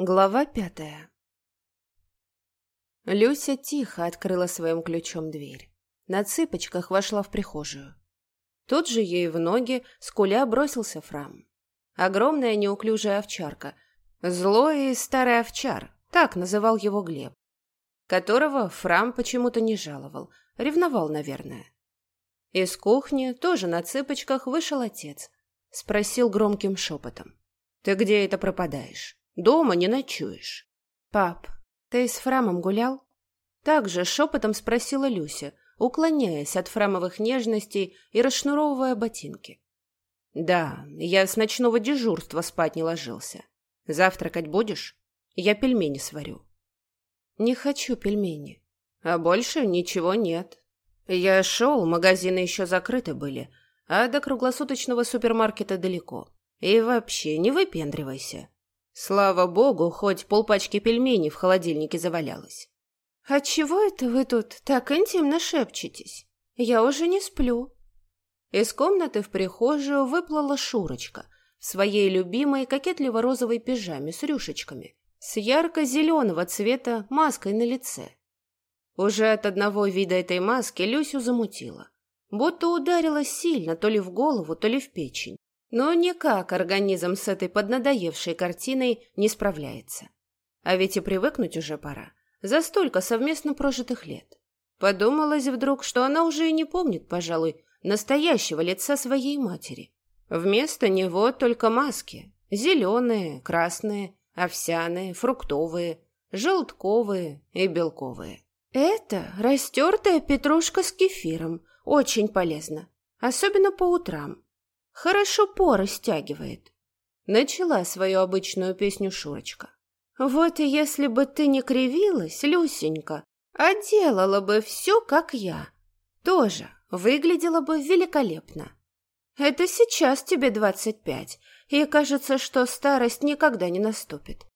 Глава пятая Люся тихо открыла своим ключом дверь. На цыпочках вошла в прихожую. Тут же ей в ноги скуля бросился Фрам. Огромная неуклюжая овчарка. Злой и старый овчар, так называл его Глеб. Которого Фрам почему-то не жаловал, ревновал, наверное. Из кухни тоже на цыпочках вышел отец. Спросил громким шепотом. «Ты где это пропадаешь?» Дома не ночуешь. Пап, ты с Фрамом гулял? Также шепотом спросила Люся, уклоняясь от фрамовых нежностей и расшнуровывая ботинки. Да, я с ночного дежурства спать не ложился. Завтракать будешь? Я пельмени сварю. Не хочу пельмени. А больше ничего нет. Я шел, магазины еще закрыты были, а до круглосуточного супермаркета далеко. И вообще, не выпендривайся. Слава богу, хоть полпачки пельменей в холодильнике завалялось. «А чего это вы тут так интимно шепчетесь? Я уже не сплю». Из комнаты в прихожую выплыла Шурочка в своей любимой кокетливо-розовой пижаме с рюшечками, с ярко-зеленого цвета маской на лице. Уже от одного вида этой маски Люсю замутила, будто ударилась сильно то ли в голову, то ли в печень. Но никак организм с этой поднадоевшей картиной не справляется. А ведь и привыкнуть уже пора. За столько совместно прожитых лет. Подумалось вдруг, что она уже и не помнит, пожалуй, настоящего лица своей матери. Вместо него только маски. Зеленые, красные, овсяные, фруктовые, желтковые и белковые. Это растертая петрушка с кефиром. Очень полезно. Особенно по утрам. Хорошо поры стягивает. Начала свою обычную песню Шурочка. Вот и если бы ты не кривилась, Люсенька, а делала бы все, как я, тоже выглядела бы великолепно. Это сейчас тебе двадцать пять, и кажется, что старость никогда не наступит.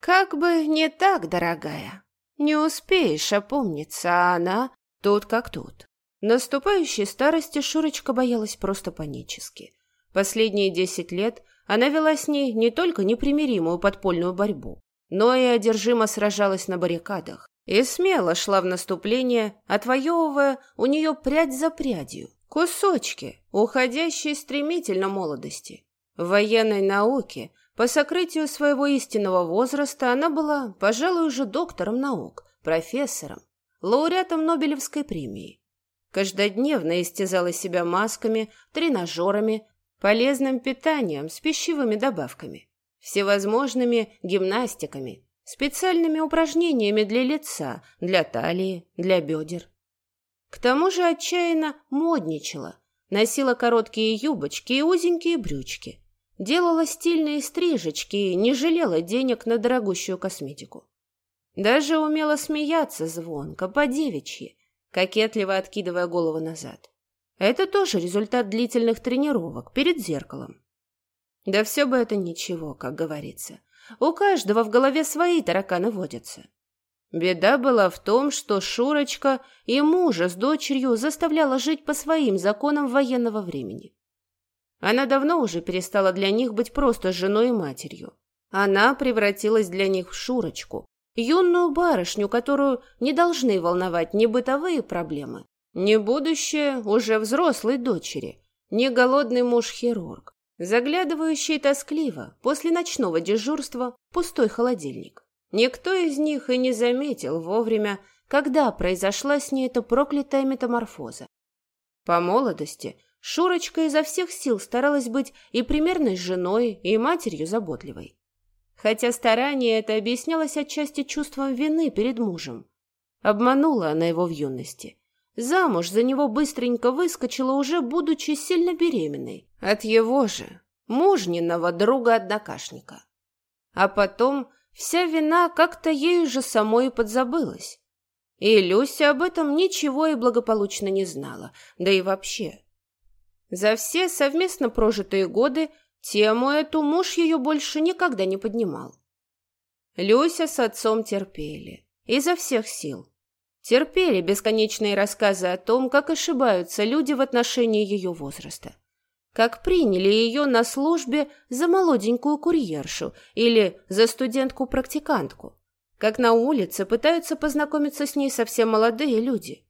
Как бы не так, дорогая. Не успеешь опомниться, а она тут как тут. Наступающей старости Шурочка боялась просто панически. Последние десять лет она вела с ней не только непримиримую подпольную борьбу, но и одержимо сражалась на баррикадах и смело шла в наступление, отвоевывая у нее прядь за прядью, кусочки, уходящие стремительно молодости. В военной науке по сокрытию своего истинного возраста она была, пожалуй, уже доктором наук, профессором, лауреатом Нобелевской премии. Каждодневно истязала себя масками, тренажерами, полезным питанием с пищевыми добавками, всевозможными гимнастиками, специальными упражнениями для лица, для талии, для бедер. К тому же отчаянно модничала, носила короткие юбочки и узенькие брючки, делала стильные стрижечки и не жалела денег на дорогущую косметику. Даже умела смеяться звонко, по-девичьи, кокетливо откидывая голову назад. Это тоже результат длительных тренировок перед зеркалом. Да все бы это ничего, как говорится. У каждого в голове свои тараканы водятся. Беда была в том, что Шурочка и мужа с дочерью заставляла жить по своим законам военного времени. Она давно уже перестала для них быть просто женой и матерью. Она превратилась для них в Шурочку, юную барышню, которую не должны волновать ни бытовые проблемы, не будущее уже взрослой дочери, не голодный муж-хирург, заглядывающий тоскливо после ночного дежурства пустой холодильник. Никто из них и не заметил вовремя, когда произошла с ней эта проклятая метаморфоза. По молодости Шурочка изо всех сил старалась быть и примерной женой, и матерью заботливой. Хотя старание это объяснялось отчасти чувством вины перед мужем. Обманула она его в юности – Замуж за него быстренько выскочила, уже будучи сильно беременной. От его же, мужниного друга-однокашника. А потом вся вина как-то ею же самой подзабылась. И Люся об этом ничего и благополучно не знала, да и вообще. За все совместно прожитые годы тему эту муж ее больше никогда не поднимал. Люся с отцом терпели, изо всех сил. Терпели бесконечные рассказы о том, как ошибаются люди в отношении ее возраста. как приняли ее на службе за молоденькую курьершу или за студентку-практикантку, как на улице пытаются познакомиться с ней совсем молодые люди,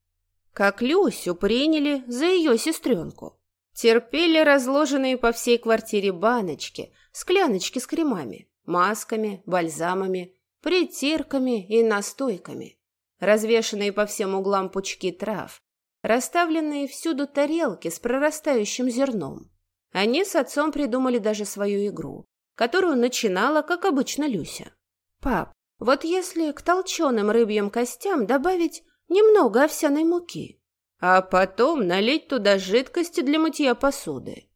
как Люсю приняли за ее сестренку. Терпели разложенные по всей квартире баночки, скляночки с кремами, масками, бальзамами, притирками и настойками, развешанные по всем углам пучки трав, расставленные всюду тарелки с прорастающим зерном. Они с отцом придумали даже свою игру, которую начинала, как обычно, Люся. «Пап, вот если к толченым рыбьим костям добавить немного овсяной муки, а потом налить туда жидкости для мытья посуды»,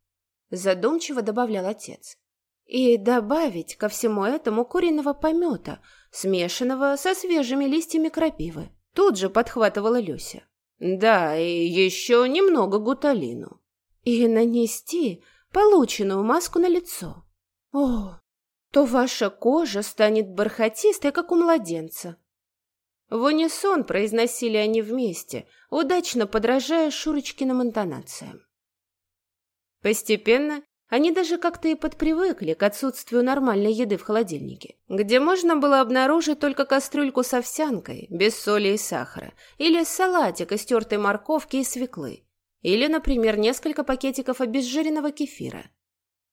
задумчиво добавлял отец. «И добавить ко всему этому куриного помета, смешанного со свежими листьями крапивы», тут же подхватывала Люся. «Да, и еще немного гуталину» и нанести полученную маску на лицо. О, то ваша кожа станет бархатистой, как у младенца. В унисон произносили они вместе, удачно подражая Шурочкиным интонациям. Постепенно они даже как-то и подпривыкли к отсутствию нормальной еды в холодильнике, где можно было обнаружить только кастрюльку с овсянкой, без соли и сахара, или салатик из тертой морковки и свеклы, или, например, несколько пакетиков обезжиренного кефира.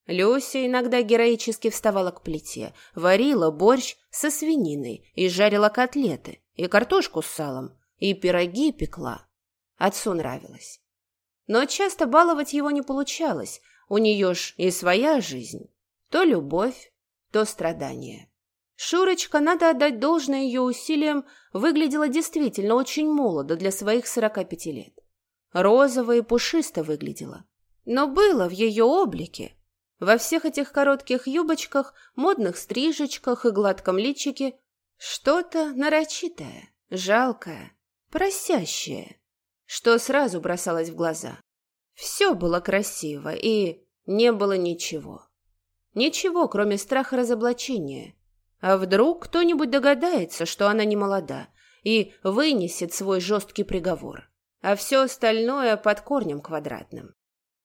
Люся иногда героически вставала к плите, варила борщ со свининой и жарила котлеты, и картошку с салом, и пироги пекла. Отцу нравилось. Но часто баловать его не получалось, у нее ж и своя жизнь. То любовь, то страдание. Шурочка, надо отдать должное ее усилиям, выглядела действительно очень молодо для своих сорока пяти лет розово и пушисто выглядела. Но было в ее облике, во всех этих коротких юбочках, модных стрижечках и гладком личике, что-то нарочитое, жалкое, просящее, что сразу бросалось в глаза. Все было красиво, и не было ничего. Ничего, кроме страха разоблачения. А вдруг кто-нибудь догадается, что она не молода, и вынесет свой жесткий приговор а все остальное под корнем квадратным.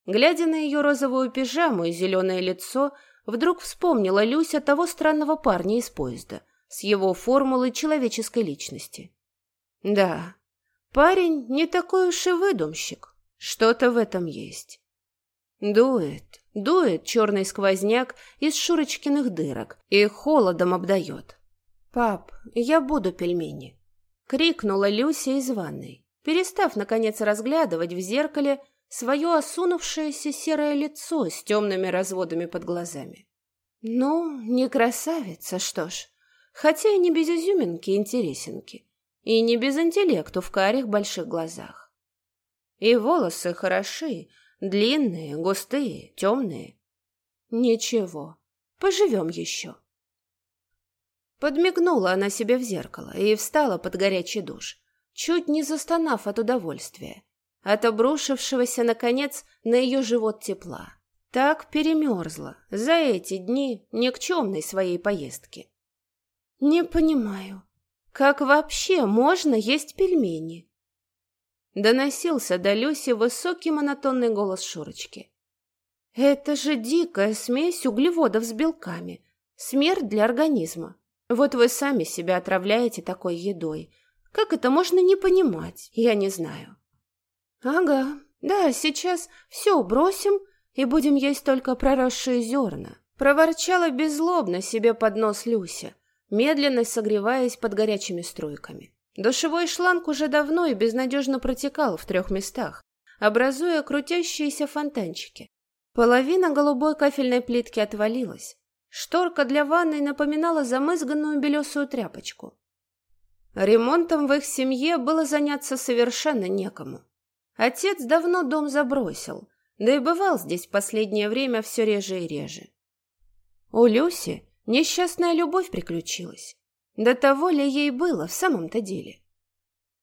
Глядя на ее розовую пижаму и зеленое лицо, вдруг вспомнила Люся того странного парня из поезда с его формулой человеческой личности. Да, парень не такой уж и выдумщик, что-то в этом есть. Дует, дует черный сквозняк из Шурочкиных дырок и холодом обдает. «Пап, я буду пельмени!» — крикнула Люся из ванной перестав, наконец, разглядывать в зеркале свое осунувшееся серое лицо с темными разводами под глазами. Ну, не красавица, что ж, хотя и не без изюминки интересенки, и не без интеллекту в карих больших глазах. И волосы хороши, длинные, густые, темные. Ничего, поживем еще. Подмигнула она себе в зеркало и встала под горячий душ, чуть не застонав от удовольствия, от обрушившегося, наконец, на ее живот тепла. Так перемерзла за эти дни никчемной своей поездки. «Не понимаю, как вообще можно есть пельмени?» Доносился до Люси высокий монотонный голос Шурочки. «Это же дикая смесь углеводов с белками, смерть для организма. Вот вы сами себя отравляете такой едой, как это можно не понимать, я не знаю. Ага, да, сейчас все бросим и будем есть только проросшие зерна. Проворчала беззлобно себе под нос Люся, медленно согреваясь под горячими струйками. Душевой шланг уже давно и безнадежно протекал в трех местах, образуя крутящиеся фонтанчики. Половина голубой кафельной плитки отвалилась. Шторка для ванной напоминала замызганную белесую тряпочку. Ремонтом в их семье было заняться совершенно некому. Отец давно дом забросил, да и бывал здесь в последнее время все реже и реже. У Люси несчастная любовь приключилась. До того ли ей было в самом-то деле?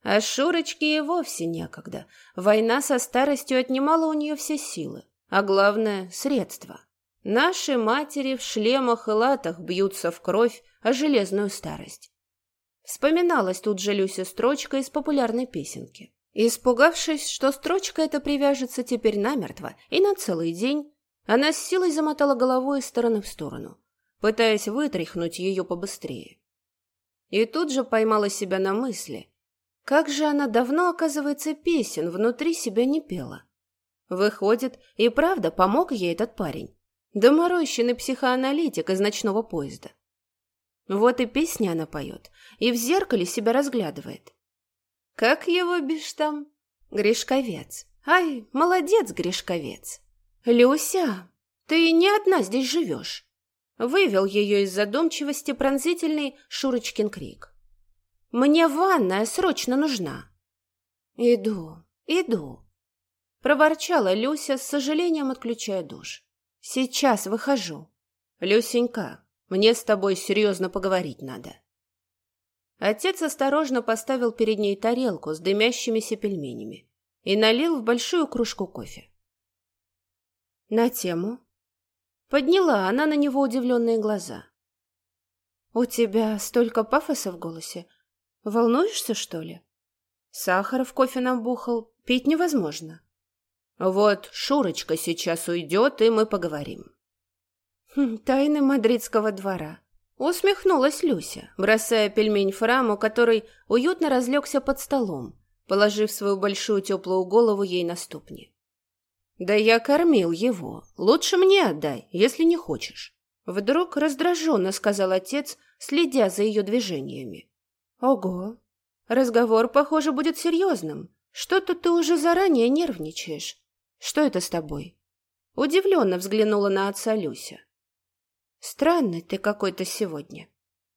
А Шурочке и вовсе некогда. Война со старостью отнимала у нее все силы, а главное — средства. Наши матери в шлемах и латах бьются в кровь о железную старость. Вспоминалась тут же Люся строчка из популярной песенки. Испугавшись, что строчка эта привяжется теперь намертво и на целый день, Она с силой замотала головой из стороны в сторону, пытаясь вытряхнуть ее побыстрее. И тут же поймала себя на мысли, как же она давно, оказывается, песен внутри себя не пела. Выходит, и правда помог ей этот парень. Доморощенный психоаналитик из ночного поезда. Вот и песни она поет, и в зеркале себя разглядывает. Как его бишь там? Гришковец. Ай, молодец, Гришковец. Люся, ты не одна здесь живешь. Вывел ее из задумчивости пронзительный Шурочкин крик. «Мне ванная срочно нужна!» «Иду, иду!» Проворчала Люся, с сожалением отключая душ. «Сейчас выхожу. Люсенька, мне с тобой серьезно поговорить надо». Отец осторожно поставил перед ней тарелку с дымящимися пельменями и налил в большую кружку кофе. «На тему?» Подняла она на него удивленные глаза. «У тебя столько пафоса в голосе. Волнуешься, что ли? Сахар в кофе набухал, пить невозможно». Вот Шурочка сейчас уйдет, и мы поговорим. Хм, тайны мадридского двора. Усмехнулась Люся, бросая пельмень Фраму, который уютно разлегся под столом, положив свою большую теплую голову ей на ступни. «Да я кормил его. Лучше мне отдай, если не хочешь». Вдруг раздраженно сказал отец, следя за ее движениями. «Ого! Разговор, похоже, будет серьезным. Что-то ты уже заранее нервничаешь. Что это с тобой?» Удивленно взглянула на отца Люся. «Странный ты какой-то сегодня».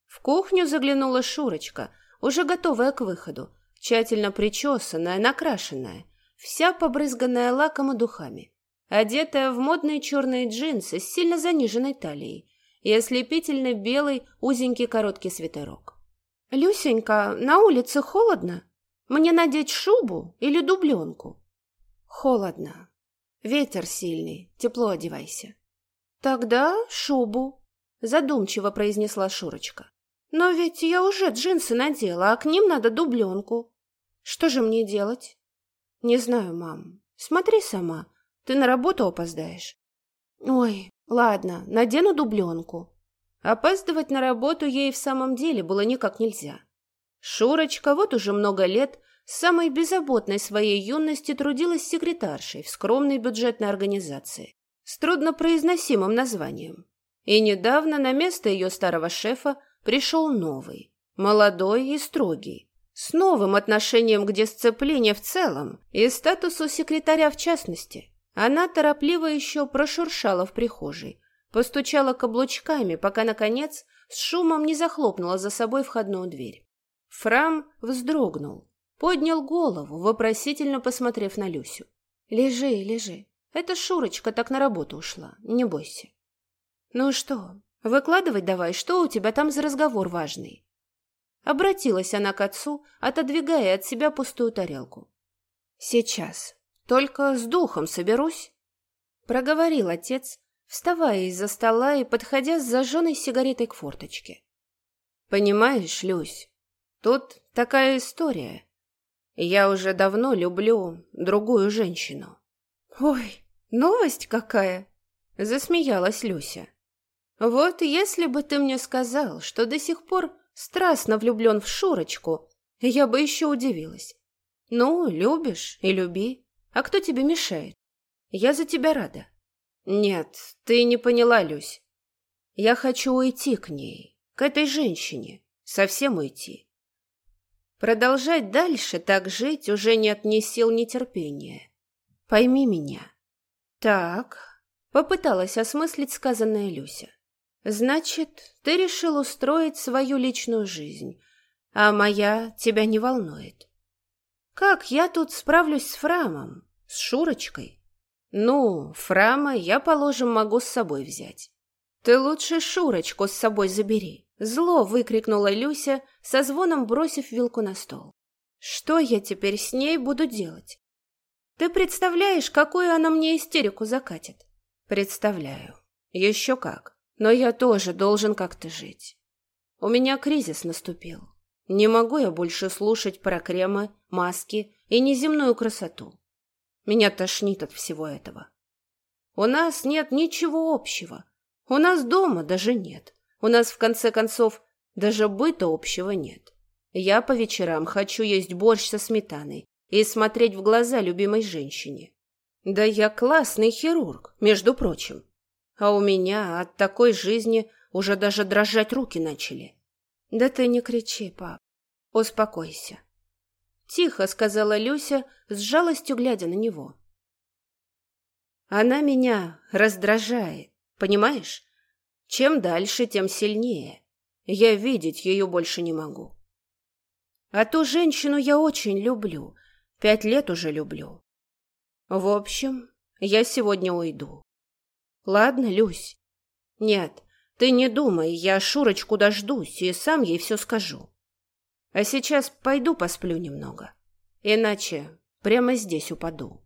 В кухню заглянула Шурочка, уже готовая к выходу, тщательно причесанная, накрашенная, вся побрызганная лаком и духами, одетая в модные черные джинсы с сильно заниженной талией и ослепительно белый узенький короткий свитерок. «Люсенька, на улице холодно? Мне надеть шубу или дубленку?» «Холодно. Ветер сильный, тепло одевайся. Тогда шубу, задумчиво произнесла Шурочка. Но ведь я уже джинсы надела, а к ним надо дубленку. Что же мне делать? Не знаю, мам. Смотри сама. Ты на работу опоздаешь. Ой, ладно, надену дубленку. Опаздывать на работу ей в самом деле было никак нельзя. Шурочка вот уже много лет с самой беззаботной своей юности трудилась секретаршей в скромной бюджетной организации с труднопроизносимым названием. И недавно на место ее старого шефа пришел новый, молодой и строгий, с новым отношением к дисциплине в целом и статусу секретаря в частности. Она торопливо еще прошуршала в прихожей, постучала каблучками, пока, наконец, с шумом не захлопнула за собой входную дверь. Фрам вздрогнул, Поднял голову, вопросительно посмотрев на Люсю. «Лежи, лежи. Это Шурочка так на работу ушла. Не бойся». «Ну что, выкладывать давай, что у тебя там за разговор важный?» Обратилась она к отцу, отодвигая от себя пустую тарелку. «Сейчас. Только с духом соберусь», — проговорил отец, вставая из-за стола и подходя с зажженной сигаретой к форточке. «Понимаешь, Люсь, тут такая история. Я уже давно люблю другую женщину. Ой, новость какая! Засмеялась Люся. Вот если бы ты мне сказал, что до сих пор страстно влюблен в Шурочку, я бы еще удивилась. Ну, любишь и люби. А кто тебе мешает? Я за тебя рада. Нет, ты не поняла, Люсь. Я хочу уйти к ней, к этой женщине, совсем уйти. Продолжать дальше так жить уже нет ни сил, ни терпения. Пойми меня. Так, попыталась осмыслить сказанное Люся. Значит, ты решил устроить свою личную жизнь, а моя тебя не волнует. Как я тут справлюсь с Фрамом, с Шурочкой? Ну, Фрама я, положим, могу с собой взять. Ты лучше Шурочку с собой забери. Зло выкрикнула Люся, со звоном бросив вилку на стол. Что я теперь с ней буду делать? Ты представляешь, какую она мне истерику закатит? Представляю. Еще как. Но я тоже должен как-то жить. У меня кризис наступил. Не могу я больше слушать про кремы, маски и неземную красоту. Меня тошнит от всего этого. У нас нет ничего общего. У нас дома даже нет. У нас, в конце концов, даже быта общего нет. Я по вечерам хочу есть борщ со сметаной и смотреть в глаза любимой женщине. Да я классный хирург, между прочим. А у меня от такой жизни уже даже дрожать руки начали. Да ты не кричи, пап. Успокойся. Тихо сказала Люся, с жалостью глядя на него. Она меня раздражает, понимаешь? Чем дальше, тем сильнее. Я видеть ее больше не могу. А ту женщину я очень люблю. Пять лет уже люблю. В общем, я сегодня уйду. Ладно, Люсь? Нет, ты не думай, я Шурочку дождусь и сам ей все скажу. А сейчас пойду посплю немного. Иначе прямо здесь упаду.